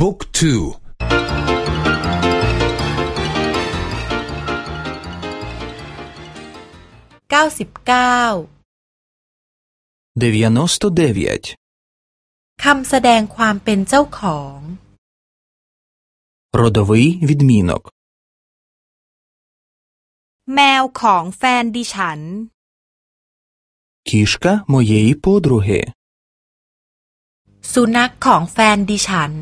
บุ๊กทูเก้าสิบเก้าคำแสดงความเป็นเจ้าของ Родовий відмінок แมวของแฟนดิฉัน Кішка моєї подруги สุนัขของแฟนดิฉัน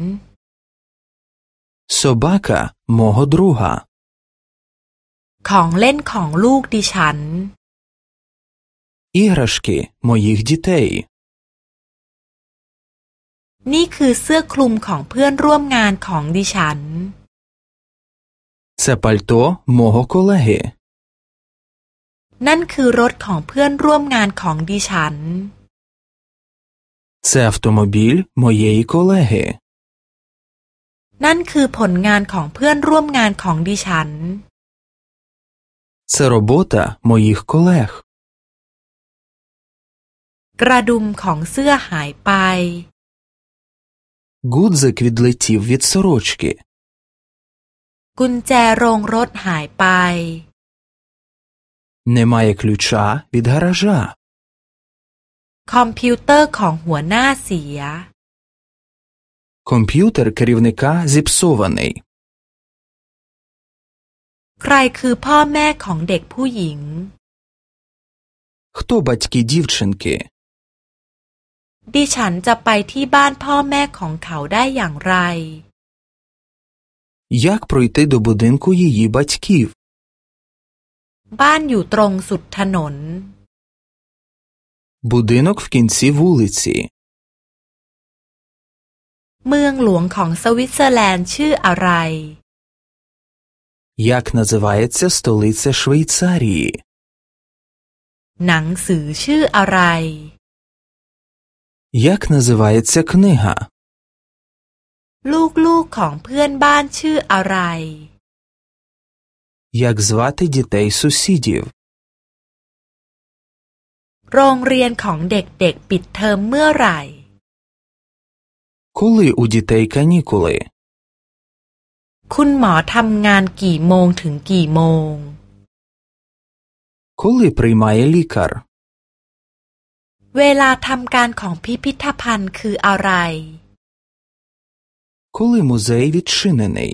Собака мого друга ของเล่นของลูกดิฉัน Іграшки моїх дітей นี่คือเสื้อคลุมของเพื่อนร่วมงานของดิฉัน Це пальто мого колеги นั่นคือรถของเพื่อนร่วมงานของดิฉัน Це автомобіль моєї колеги นั่นคือผลงานของเพื่อนร่วมงานของดิฉัน Це робота моїх колег กระดุมของเสื้อหายไป Гудзик відлетів від сорочки กุญแจโรงรถหายไป Немає ключа від гаража คอมพิวเตอร์ของหัวหน้าเสีย Комп'ютер керівника зіпсований ใครคือพ่อแม่ของเด็กผู้หญิง Хто батьки дівчинки ดิฉันจะไปที่บ้านพ่อแม่ของเขาได้อย่างไร Як пройти до будинку її батьків บ้านอยู่ตรงสุดถนน Будинок в кінці вулиці เมืองหลวงของสวิตเซอร์แลนด์ชื่ออะไร Як називається столиця Швейцарії หนังสือชื่ออะไร Як називається книга ลูกๆของเพื่อนบ้านชื่ออะไร Як звати дітей сусідів โรงเรียนของเด็กๆปิดเทอมเมื่อไหร่ Коли у дітей канікули คุณหมอทำงานกี่โมงถึงกี่โมง Коли приймає лікар เวลาทำการของพิพิธภัณฑ์คืออะไร Коли музей відчинений